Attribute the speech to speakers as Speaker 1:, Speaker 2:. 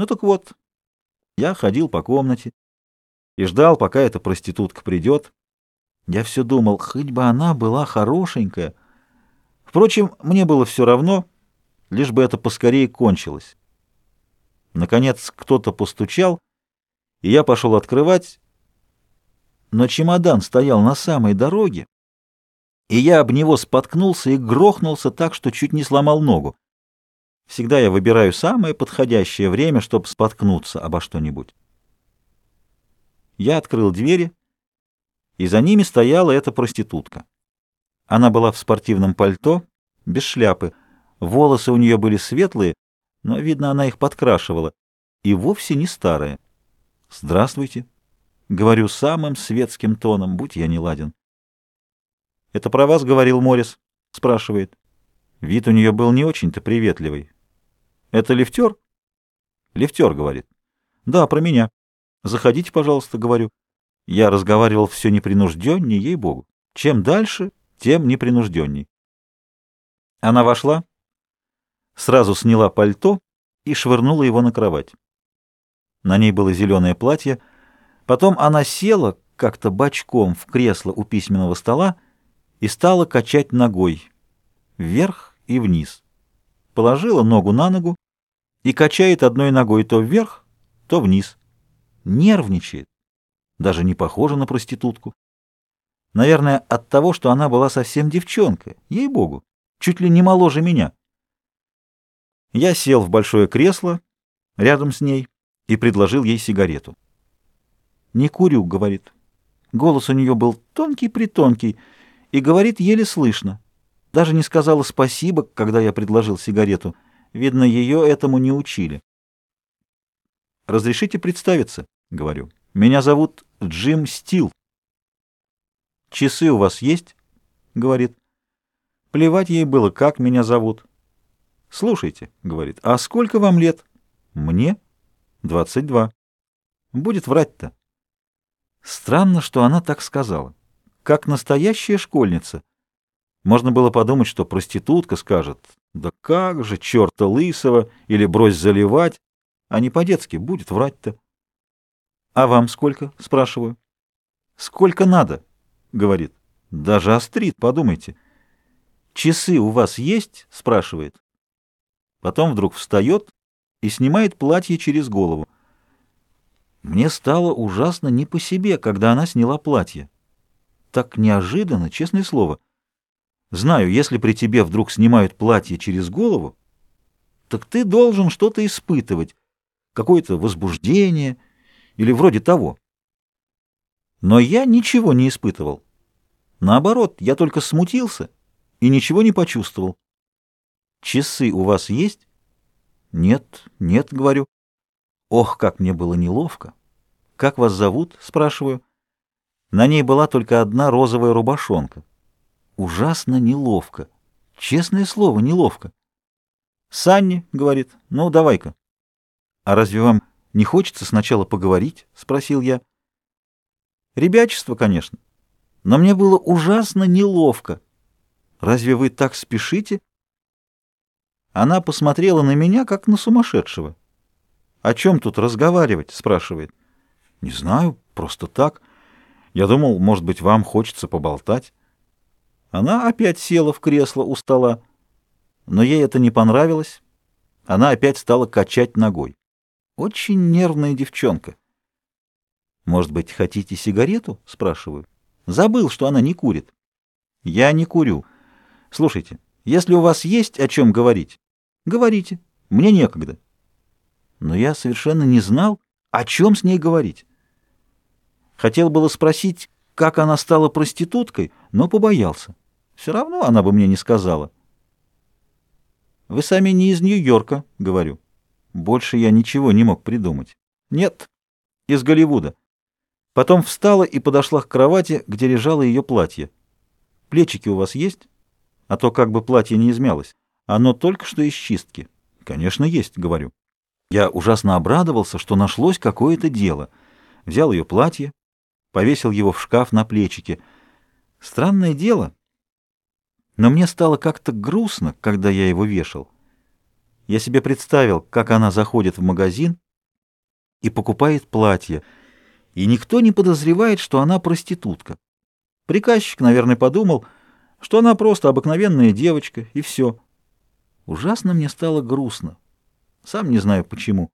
Speaker 1: Ну так вот, я ходил по комнате и ждал, пока эта проститутка придет. Я все думал, хоть бы она была хорошенькая. Впрочем, мне было все равно, лишь бы это поскорее кончилось. Наконец кто-то постучал, и я пошел открывать, но чемодан стоял на самой дороге, и я об него споткнулся и грохнулся так, что чуть не сломал ногу. Всегда я выбираю самое подходящее время, чтобы споткнуться обо что-нибудь. Я открыл двери, и за ними стояла эта проститутка. Она была в спортивном пальто, без шляпы. Волосы у нее были светлые, но, видно, она их подкрашивала, и вовсе не старая. «Здравствуйте», — говорю самым светским тоном, будь я не ладен. «Это про вас говорил Морис?» — спрашивает. Вид у нее был не очень-то приветливый. «Это лифтер?» «Лифтер», — говорит. «Да, про меня. Заходите, пожалуйста», — говорю. Я разговаривал все непринужденнее, ей-богу. Чем дальше, тем непринужденней. Она вошла, сразу сняла пальто и швырнула его на кровать. На ней было зеленое платье. Потом она села как-то бочком в кресло у письменного стола и стала качать ногой вверх и вниз. Положила ногу на ногу и качает одной ногой то вверх, то вниз. Нервничает. Даже не похожа на проститутку. Наверное, от того, что она была совсем девчонка, ей-богу, чуть ли не моложе меня. Я сел в большое кресло рядом с ней и предложил ей сигарету. «Не курю», — говорит. Голос у нее был тонкий-притонкий, и говорит еле слышно. Даже не сказала спасибо, когда я предложил сигарету. Видно, ее этому не учили. «Разрешите представиться?» — говорю. «Меня зовут Джим Стил». «Часы у вас есть?» — говорит. Плевать ей было, как меня зовут. «Слушайте», — говорит, — «а сколько вам лет?» «Мне?» «Двадцать два». «Будет врать-то». Странно, что она так сказала. Как настоящая школьница. Можно было подумать, что проститутка скажет, «Да как же, черта лысого!» или «брось заливать», а не по-детски, будет врать-то. «А вам сколько?» — спрашиваю. «Сколько надо?» — говорит. «Даже острит, подумайте». «Часы у вас есть?» — спрашивает. Потом вдруг встает и снимает платье через голову. Мне стало ужасно не по себе, когда она сняла платье. Так неожиданно, честное слово. Знаю, если при тебе вдруг снимают платье через голову, так ты должен что-то испытывать, какое-то возбуждение или вроде того. Но я ничего не испытывал. Наоборот, я только смутился и ничего не почувствовал. «Часы у вас есть?» «Нет, нет», — говорю. Ох, как мне было неловко. «Как вас зовут?» — спрашиваю. На ней была только одна розовая рубашонка. Ужасно неловко. Честное слово, неловко. «Санни», — говорит, — «ну, давай-ка». «А разве вам не хочется сначала поговорить?» — спросил я. «Ребячество, конечно. Но мне было ужасно неловко. Разве вы так спешите?» Она посмотрела на меня, как на сумасшедшего. «О чем тут разговаривать?» — спрашивает. «Не знаю, просто так. Я думал, может быть, вам хочется поболтать». Она опять села в кресло у стола, но ей это не понравилось. Она опять стала качать ногой. Очень нервная девчонка. «Может быть, хотите сигарету?» — спрашиваю. «Забыл, что она не курит». «Я не курю. Слушайте, если у вас есть о чем говорить, говорите. Мне некогда». Но я совершенно не знал, о чем с ней говорить. Хотел было спросить, как она стала проституткой, но побоялся. Все равно она бы мне не сказала. «Вы сами не из Нью-Йорка», — говорю. Больше я ничего не мог придумать. «Нет, из Голливуда». Потом встала и подошла к кровати, где лежало ее платье. «Плечики у вас есть? А то как бы платье не измялось. Оно только что из чистки». «Конечно, есть», — говорю. Я ужасно обрадовался, что нашлось какое-то дело. Взял ее платье, повесил его в шкаф на плечики. Странное дело, но мне стало как-то грустно, когда я его вешал. Я себе представил, как она заходит в магазин, и покупает платье, и никто не подозревает, что она проститутка. Приказчик, наверное, подумал, что она просто обыкновенная девочка, и все. Ужасно мне стало грустно. Сам не знаю почему.